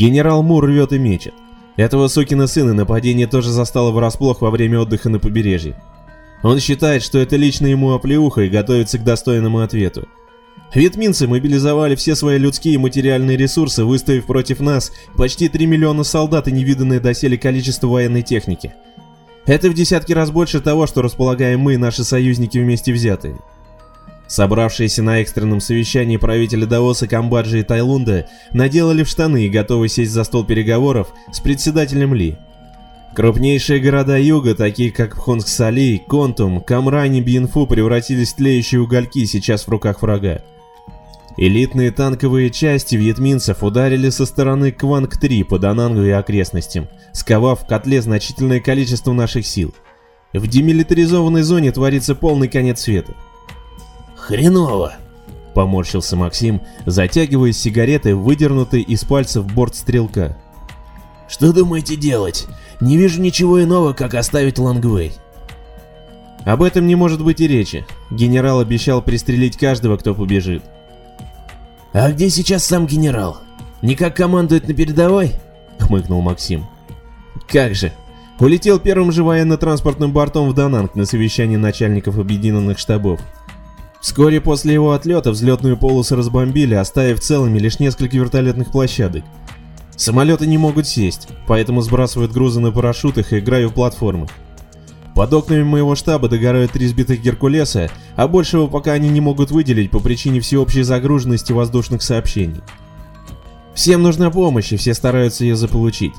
Генерал Мур рвет и мечет. Этого сукина сына нападение тоже застало врасплох во время отдыха на побережье. Он считает, что это лично ему оплеуха и готовится к достойному ответу. Вьетминцы мобилизовали все свои людские и материальные ресурсы, выставив против нас почти 3 миллиона солдат и невиданное доселе количество военной техники. Это в десятки раз больше того, что располагаем мы и наши союзники вместе взятые. Собравшиеся на экстренном совещании правители Даоса, Камбоджи и Тайлунда наделали в штаны и готовы сесть за стол переговоров с председателем Ли. Крупнейшие города юга, такие как Пхонгсали, Контум, Камрани, Бьинфу, превратились в тлеющие угольки сейчас в руках врага. Элитные танковые части вьетминцев ударили со стороны Кванг-3 по Данангу и окрестностям, сковав в котле значительное количество наших сил. В демилитаризованной зоне творится полный конец света. «Хреново!» — поморщился Максим, затягивая сигареты, выдернутой из пальцев борт стрелка. «Что думаете делать? Не вижу ничего иного, как оставить Лангвей». «Об этом не может быть и речи. Генерал обещал пристрелить каждого, кто побежит». «А где сейчас сам генерал? Никак командует на передовой?» — хмыкнул Максим. «Как же. Улетел первым же военно-транспортным бортом в Дананг на совещание начальников объединенных штабов. Вскоре после его отлета взлетную полосу разбомбили, оставив целыми лишь несколько вертолетных площадок. Самолеты не могут сесть, поэтому сбрасывают грузы на парашютах и играют в платформах. Под окнами моего штаба догорают три сбитых Геркулеса, а большего пока они не могут выделить по причине всеобщей загруженности воздушных сообщений. Всем нужна помощь, и все стараются ее заполучить.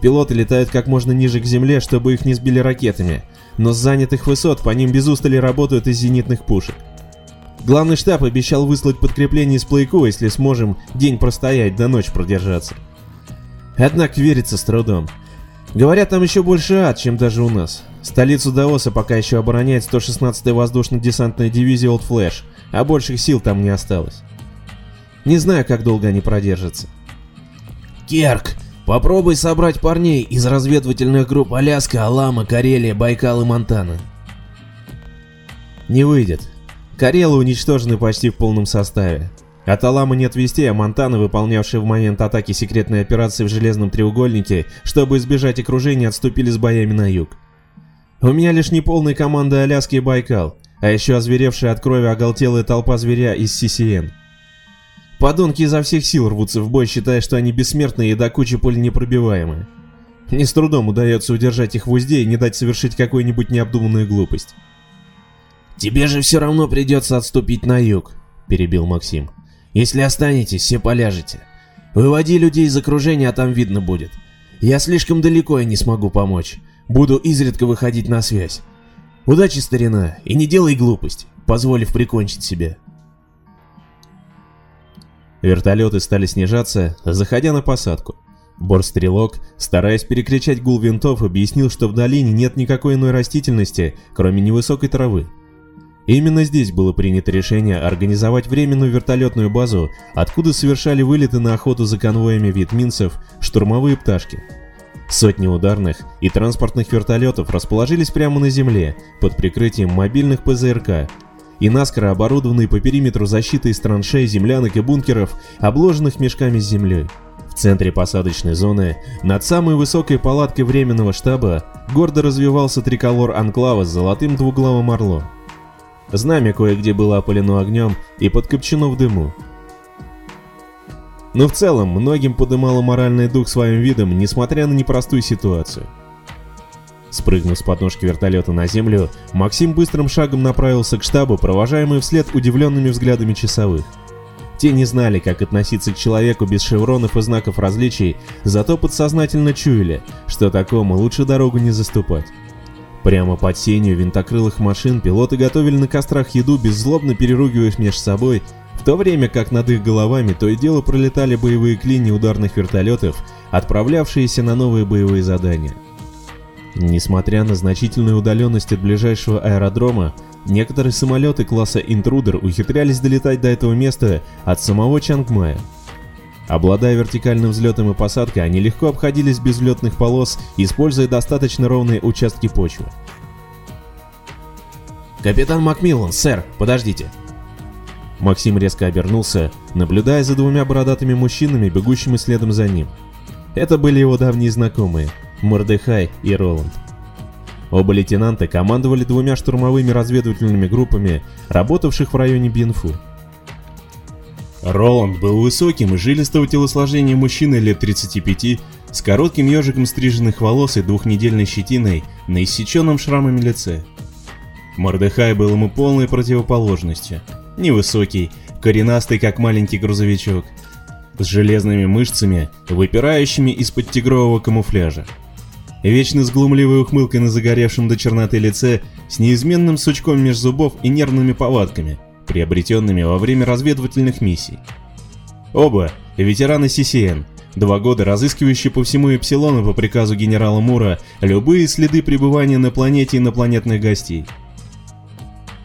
Пилоты летают как можно ниже к земле, чтобы их не сбили ракетами, но с занятых высот по ним без устали работают из зенитных пушек. Главный штаб обещал выслать подкрепление из Плейку, если сможем день простоять, до ночи продержаться. Однако верится с трудом. Говорят, там еще больше ад, чем даже у нас. Столицу Даоса пока еще обороняет 116-я воздушно-десантная дивизия Old Flash, а больших сил там не осталось. Не знаю, как долго они продержатся. Керк, попробуй собрать парней из разведывательных групп Аляска, Алама, Карелия, Байкал и Монтана. Не выйдет. Карелы уничтожены почти в полном составе. От Алама нет вестей, а Монтана, выполнявшие в момент атаки секретной операции в Железном треугольнике, чтобы избежать окружения, отступили с боями на юг. У меня лишь неполная команда Аляски и Байкал, а еще озверевшая от крови оголтелая толпа зверя из ССН. Подонки изо всех сил рвутся в бой, считая, что они бессмертные и до кучи пуль непробиваемые. Не с трудом удается удержать их в узде и не дать совершить какую-нибудь необдуманную глупость. «Тебе же все равно придется отступить на юг», — перебил Максим. «Если останетесь, все поляжете. Выводи людей из окружения, а там видно будет. Я слишком далеко и не смогу помочь. Буду изредка выходить на связь. Удачи, старина, и не делай глупость, позволив прикончить себя. Вертолеты стали снижаться, заходя на посадку. Бор-стрелок, стараясь перекричать гул винтов, объяснил, что в долине нет никакой иной растительности, кроме невысокой травы. Именно здесь было принято решение организовать временную вертолетную базу, откуда совершали вылеты на охоту за конвоями вьетминцев штурмовые пташки. Сотни ударных и транспортных вертолетов расположились прямо на земле, под прикрытием мобильных ПЗРК, и наскоро оборудованные по периметру защиты из траншей, землянок и бункеров, обложенных мешками с землей. В центре посадочной зоны, над самой высокой палаткой временного штаба, гордо развивался триколор анклава с золотым двуглавым орлом. Знамя кое-где было опалено огнем и подкопчено в дыму. Но в целом, многим подымало моральный дух своим видом, несмотря на непростую ситуацию. Спрыгнув с подножки вертолета на землю, Максим быстрым шагом направился к штабу, провожаемый вслед удивленными взглядами часовых. Те не знали, как относиться к человеку без шевронов и знаков различий, зато подсознательно чуяли, что такому лучше дорогу не заступать. Прямо под сенью винтокрылых машин пилоты готовили на кострах еду, беззлобно переругиваясь между собой в то время как над их головами то и дело пролетали боевые клини ударных вертолетов, отправлявшиеся на новые боевые задания. Несмотря на значительную удаленность от ближайшего аэродрома, некоторые самолеты класса «Интрудер» ухитрялись долетать до этого места от самого Чангмая. Обладая вертикальным взлетом и посадкой, они легко обходились без взлетных полос, используя достаточно ровные участки почвы. «Капитан Макмиллан, сэр, подождите!» Максим резко обернулся, наблюдая за двумя бородатыми мужчинами, бегущими следом за ним. Это были его давние знакомые, Мордехай и Роланд. Оба лейтенанта командовали двумя штурмовыми разведывательными группами, работавших в районе Бинфу. Роланд был высоким и жилистого телосложения мужчиной лет 35, с коротким ежиком стриженных волос и двухнедельной щетиной на иссеченном шрамами лице. Мордехай был ему полной противоположностью. Невысокий, коренастый, как маленький грузовичок, с железными мышцами, выпирающими из-под тигрового камуфляжа. Вечно с глумливой ухмылкой на загоревшем до черноты лице, с неизменным сучком меж зубов и нервными повадками, приобретенными во время разведывательных миссий. Оба – ветераны ССН, два года разыскивающие по всему Эпсилону по приказу генерала Мура любые следы пребывания на планете инопланетных гостей.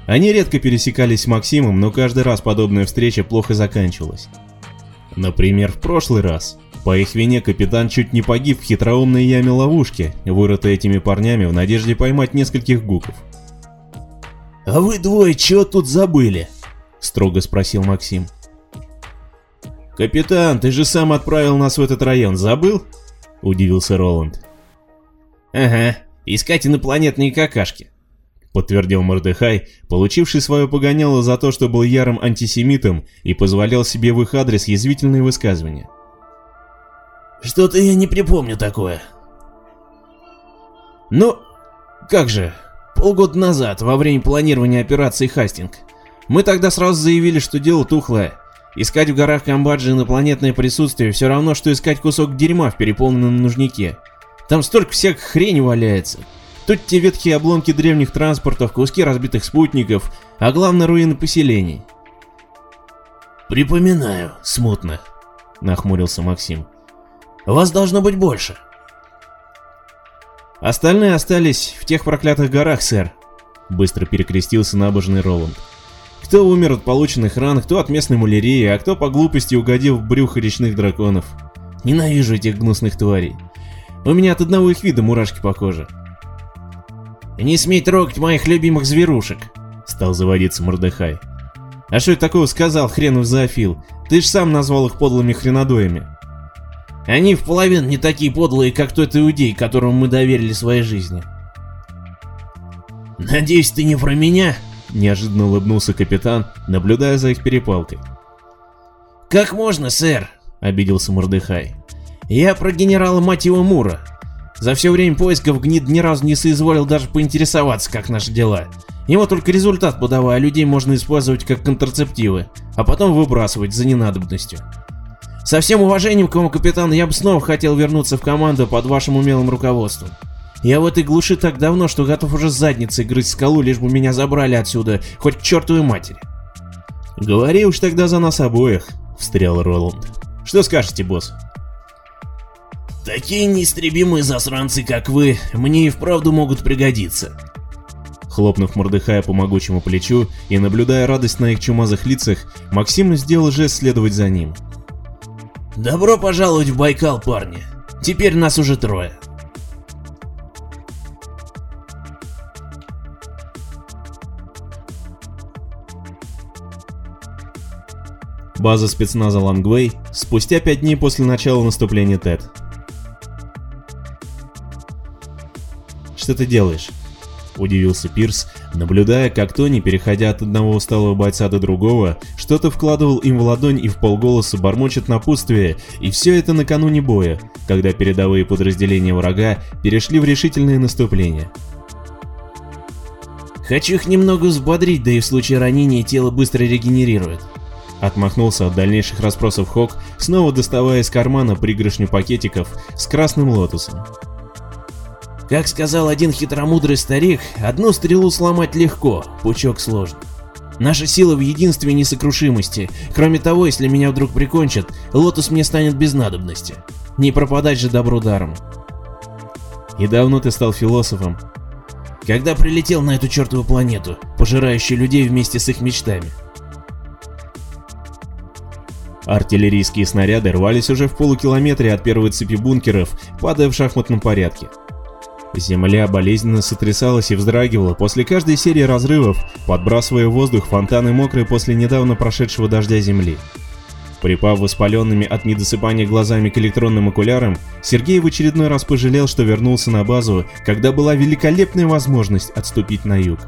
Они редко пересекались с Максимом, но каждый раз подобная встреча плохо заканчивалась. Например, в прошлый раз. По их вине капитан чуть не погиб в хитроумной яме ловушки, вырытой этими парнями в надежде поймать нескольких гуков. «А вы двое чего тут забыли?» — строго спросил Максим. «Капитан, ты же сам отправил нас в этот район, забыл?» — удивился Роланд. «Ага, искать инопланетные какашки подтвердил Мордехай, получивший свое погоняло за то, что был ярым антисемитом и позволял себе в их адрес язвительные высказывания. «Что-то я не припомню такое». «Ну, как же, полгода назад, во время планирования операции «Хастинг», мы тогда сразу заявили, что дело тухлое. Искать в горах Камбоджи инопланетное присутствие все равно, что искать кусок дерьма в переполненном нужнике. Там столько всякой хрени валяется. Тут те ветхие обломки древних транспортов, куски разбитых спутников, а главное руины поселений. «Припоминаю, смутно», — нахмурился Максим. «Вас должно быть больше». «Остальные остались в тех проклятых горах, сэр», — быстро перекрестился набожный Роланд. «Кто умер от полученных ран, кто от местной малярии, а кто по глупости угодил в брюхо речных драконов. Ненавижу этих гнусных тварей. У меня от одного их вида мурашки по коже». «Не смей трогать моих любимых зверушек!» — стал заводиться Мордехай. «А что это такого сказал хренов зоофил? Ты ж сам назвал их подлыми хренодоями!» «Они в половину не такие подлые, как тот иудей, которому мы доверили своей жизни!» «Надеюсь, ты не про меня?» — неожиданно улыбнулся капитан, наблюдая за их перепалкой. «Как можно, сэр?» — обиделся Мордехай. «Я про генерала мать Мура, за все время поисков Гнид ни разу не соизволил даже поинтересоваться, как наши дела. Ему только результат подавая, а людей можно использовать как контрацептивы, а потом выбрасывать за ненадобностью. Со всем уважением к вам, капитан, я бы снова хотел вернуться в команду под вашим умелым руководством. Я в этой глуши так давно, что готов уже с задницей грызть скалу, лишь бы меня забрали отсюда, хоть к чертовой матери. «Говори уж тогда за нас обоих», — встрял Роланд. «Что скажете, босс?» Такие неистребимые засранцы, как вы, мне и вправду могут пригодиться. Хлопнув Мордыхая по могучему плечу и наблюдая радость на их чумазых лицах, Максим сделал жест следовать за ним. «Добро пожаловать в Байкал, парни. Теперь нас уже трое». База спецназа Лангвей спустя пять дней после начала наступления ТЭД. Что ты делаешь?» — удивился Пирс, наблюдая, как Тони, переходя от одного усталого бойца до другого, что-то вкладывал им в ладонь и в полголоса бормочет напутствие, и все это накануне боя, когда передовые подразделения врага перешли в решительное наступление. «Хочу их немного взбодрить, да и в случае ранения тело быстро регенерирует», Отмахнулся от дальнейших расспросов Хок, снова доставая из кармана пригоршню пакетиков с красным лотосом. Как сказал один хитромудрый старик, одну стрелу сломать легко, пучок сложно. Наша сила в единстве и несокрушимости. Кроме того, если меня вдруг прикончат, Лотус мне станет без надобности. Не пропадать же добру даром. И давно ты стал философом? Когда прилетел на эту чертову планету, пожирающую людей вместе с их мечтами. Артиллерийские снаряды рвались уже в полукилометре от первой цепи бункеров, падая в шахматном порядке. Земля болезненно сотрясалась и вздрагивала после каждой серии разрывов, подбрасывая в воздух фонтаны мокрой после недавно прошедшего дождя земли. Припав воспаленными от недосыпания глазами к электронным окулярам, Сергей в очередной раз пожалел, что вернулся на базу, когда была великолепная возможность отступить на юг.